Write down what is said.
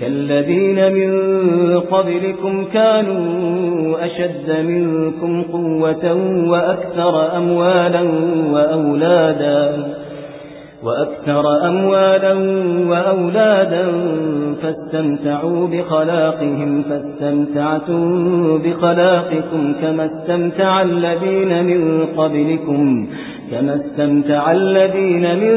كالذين من قبلكم كانوا أشد منكم قوة وأكثر أموالا وأولادا وأكثر أموالا وأولادا فاستمتعوا بخلاقهم فاستمتعتم بخلاقكم كما استمتع الذين من قبلكم كما استمتع الذين من